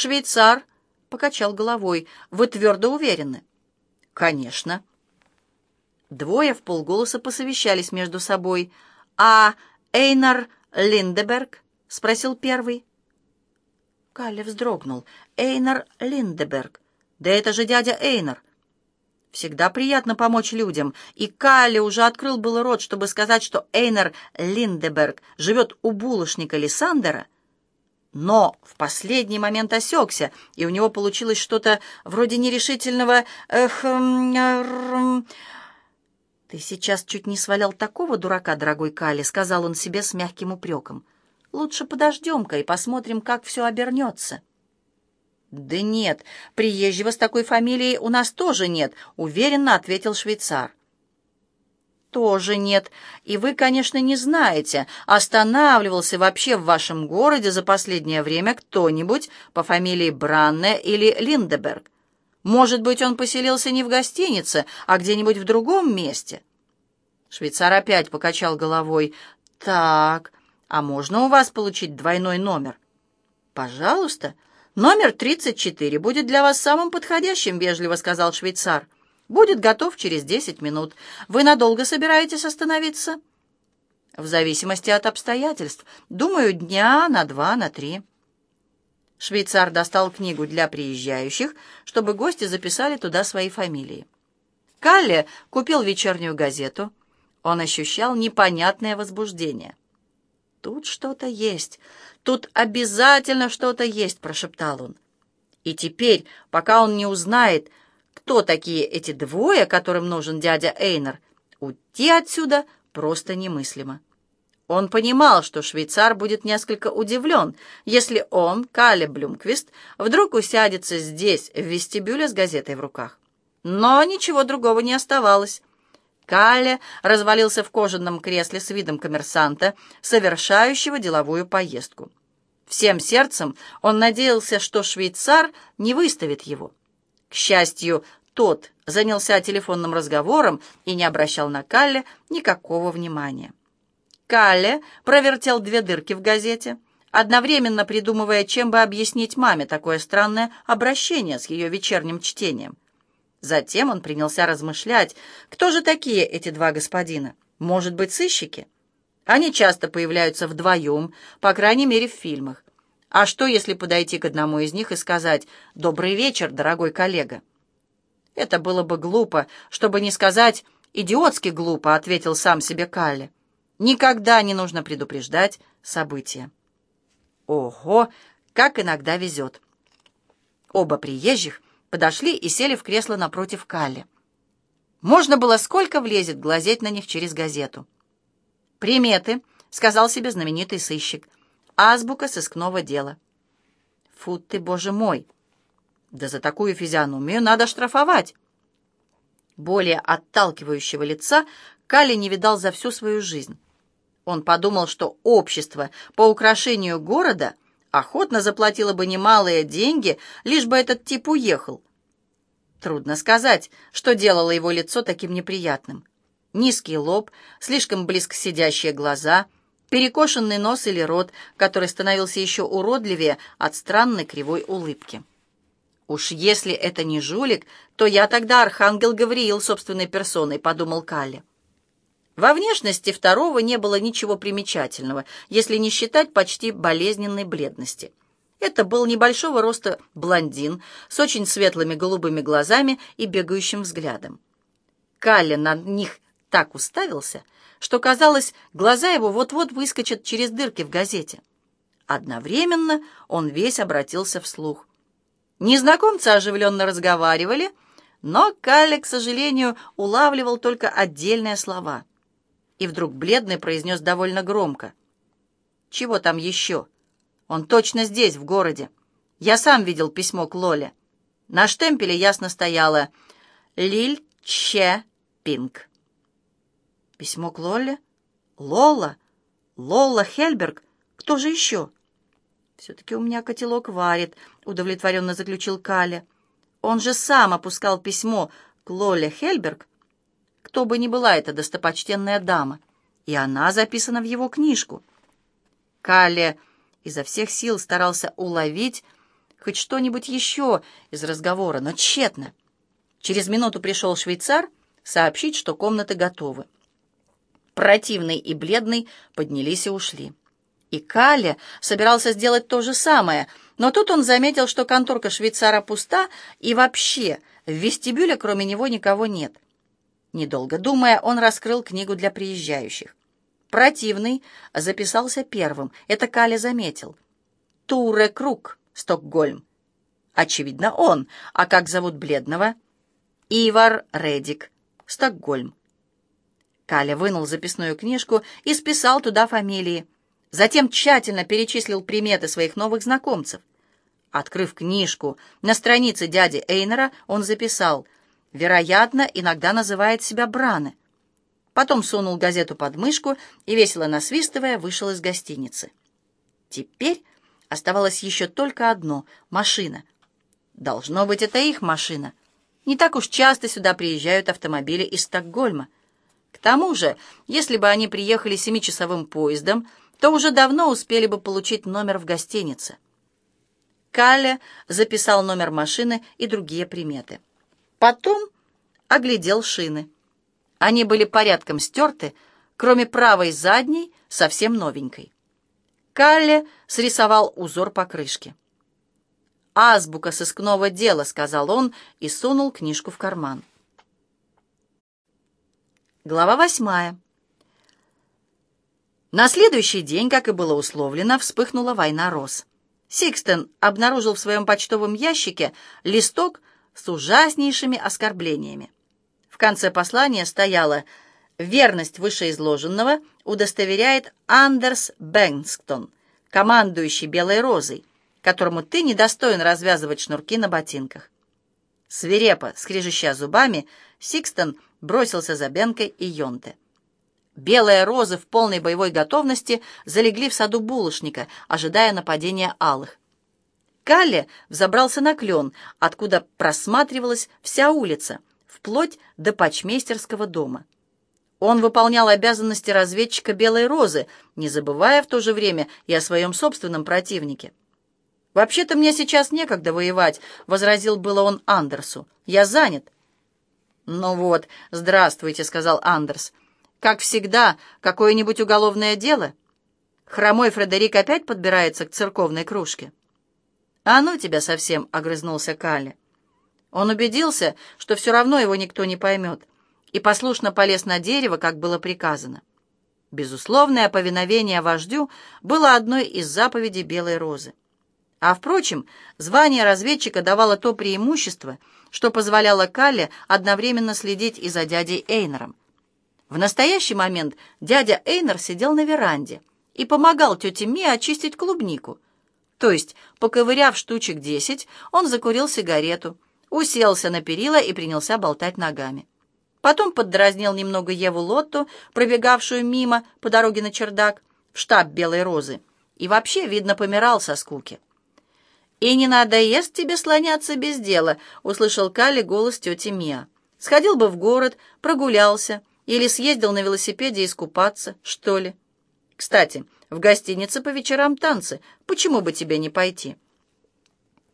Швейцар покачал головой. «Вы твердо уверены?» «Конечно». Двое в полголоса посовещались между собой. «А Эйнар Линдеберг?» — спросил первый. Калли вздрогнул. «Эйнар Линдеберг. Да это же дядя Эйнар. Всегда приятно помочь людям, и Калли уже открыл был рот, чтобы сказать, что Эйнар Линдеберг живет у булочника Лиссандера, но в последний момент осекся, и у него получилось что-то вроде нерешительного «эх...» «Ты сейчас чуть не свалял такого дурака, дорогой Калли», — сказал он себе с мягким упреком. «Лучше подождем-ка и посмотрим, как все обернется». «Да нет, приезжего с такой фамилией у нас тоже нет», — уверенно ответил швейцар. «Тоже нет. И вы, конечно, не знаете, останавливался вообще в вашем городе за последнее время кто-нибудь по фамилии Бранне или Линдеберг. Может быть, он поселился не в гостинице, а где-нибудь в другом месте?» Швейцар опять покачал головой. «Так, а можно у вас получить двойной номер?» «Пожалуйста». «Номер 34 будет для вас самым подходящим», — вежливо сказал швейцар. «Будет готов через 10 минут. Вы надолго собираетесь остановиться?» «В зависимости от обстоятельств. Думаю, дня на два, на три». Швейцар достал книгу для приезжающих, чтобы гости записали туда свои фамилии. Калле купил вечернюю газету. Он ощущал непонятное возбуждение. «Тут что-то есть. Тут обязательно что-то есть», — прошептал он. И теперь, пока он не узнает, кто такие эти двое, которым нужен дядя Эйнер, уйти отсюда просто немыслимо. Он понимал, что швейцар будет несколько удивлен, если он, Кале Блюмквист, вдруг усядется здесь, в вестибюле с газетой в руках. Но ничего другого не оставалось. Калле развалился в кожаном кресле с видом коммерсанта, совершающего деловую поездку. Всем сердцем он надеялся, что швейцар не выставит его. К счастью, тот занялся телефонным разговором и не обращал на Калле никакого внимания. Калле провертел две дырки в газете, одновременно придумывая, чем бы объяснить маме такое странное обращение с ее вечерним чтением. Затем он принялся размышлять, кто же такие эти два господина? Может быть, сыщики? Они часто появляются вдвоем, по крайней мере, в фильмах. А что, если подойти к одному из них и сказать «Добрый вечер, дорогой коллега»? Это было бы глупо, чтобы не сказать «идиотски глупо», — ответил сам себе Калли. Никогда не нужно предупреждать события. Ого, как иногда везет. Оба приезжих подошли и сели в кресло напротив Калли. Можно было сколько влезет глазеть на них через газету. «Приметы», — сказал себе знаменитый сыщик, — «азбука сыскного дела». «Фу ты, боже мой! Да за такую физиономию надо штрафовать!» Более отталкивающего лица Калли не видал за всю свою жизнь. Он подумал, что общество по украшению города — охотно заплатила бы немалые деньги, лишь бы этот тип уехал. Трудно сказать, что делало его лицо таким неприятным. Низкий лоб, слишком близко сидящие глаза, перекошенный нос или рот, который становился еще уродливее от странной кривой улыбки. «Уж если это не жулик, то я тогда архангел Гавриил собственной персоной», — подумал Калли. Во внешности второго не было ничего примечательного, если не считать почти болезненной бледности. Это был небольшого роста блондин с очень светлыми голубыми глазами и бегающим взглядом. Калли на них так уставился, что, казалось, глаза его вот-вот выскочат через дырки в газете. Одновременно он весь обратился вслух. Незнакомцы оживленно разговаривали, но Калли, к сожалению, улавливал только отдельные слова — и вдруг бледный произнес довольно громко. «Чего там еще? Он точно здесь, в городе. Я сам видел письмо к Лоле. На штемпеле ясно стояло «Лиль Че Пинг». «Письмо к Лоле? Лола? Лола Хельберг? Кто же еще?» «Все-таки у меня котелок варит», — удовлетворенно заключил Каля. «Он же сам опускал письмо к Лоле Хельберг кто бы ни была эта достопочтенная дама, и она записана в его книжку. Калле изо всех сил старался уловить хоть что-нибудь еще из разговора, но тщетно. Через минуту пришел швейцар сообщить, что комнаты готовы. Противный и бледный поднялись и ушли. И Кале собирался сделать то же самое, но тут он заметил, что конторка швейцара пуста, и вообще в вестибюле кроме него никого нет. Недолго думая, он раскрыл книгу для приезжающих. Противный записался первым, это Кале заметил. Туре Круг, Стокгольм. Очевидно, он. А как зовут бледного? Ивар Редик, Стокгольм. Каля вынул записную книжку и списал туда фамилии. Затем тщательно перечислил приметы своих новых знакомцев. Открыв книжку, на странице дяди Эйнера он записал «Вероятно, иногда называет себя Браны». Потом сунул газету под мышку и, весело насвистывая, вышел из гостиницы. Теперь оставалось еще только одно — машина. Должно быть, это их машина. Не так уж часто сюда приезжают автомобили из Стокгольма. К тому же, если бы они приехали семичасовым поездом, то уже давно успели бы получить номер в гостинице. Калле записал номер машины и другие приметы. Потом оглядел шины. Они были порядком стерты, кроме правой задней, совсем новенькой. Калле срисовал узор покрышки. «Азбука сыскного дела», — сказал он и сунул книжку в карман. Глава восьмая. На следующий день, как и было условлено, вспыхнула война роз. Сикстен обнаружил в своем почтовом ящике листок с ужаснейшими оскорблениями. В конце послания стояло «Верность вышеизложенного удостоверяет Андерс Бенгстон, командующий Белой Розой, которому ты недостоин развязывать шнурки на ботинках». Свирепо, скрежеща зубами, Сикстон бросился за Бенкой и Йонте. Белые розы в полной боевой готовности залегли в саду булочника, ожидая нападения алых. Калле взобрался на клен, откуда просматривалась вся улица, вплоть до почмейстерского дома. Он выполнял обязанности разведчика Белой Розы, не забывая в то же время и о своем собственном противнике. «Вообще-то мне сейчас некогда воевать», — возразил было он Андерсу. «Я занят». «Ну вот, здравствуйте», — сказал Андерс. Как всегда, какое-нибудь уголовное дело? Хромой Фредерик опять подбирается к церковной кружке. «А ну тебя совсем!» — огрызнулся Калли. Он убедился, что все равно его никто не поймет, и послушно полез на дерево, как было приказано. Безусловное повиновение вождю было одной из заповедей Белой Розы. А, впрочем, звание разведчика давало то преимущество, что позволяло Калле одновременно следить и за дядей Эйнером. В настоящий момент дядя Эйнер сидел на веранде и помогал тете Ми очистить клубнику. То есть, поковыряв штучек десять, он закурил сигарету, уселся на перила и принялся болтать ногами. Потом поддразнил немного Еву Лотту, пробегавшую мимо по дороге на чердак, в штаб Белой Розы, и вообще, видно, помирал со скуки. «И не надоест тебе слоняться без дела», — услышал Калли голос тети Мия. «Сходил бы в город, прогулялся, или съездил на велосипеде искупаться, что ли? Кстати, в гостинице по вечерам танцы. Почему бы тебе не пойти?»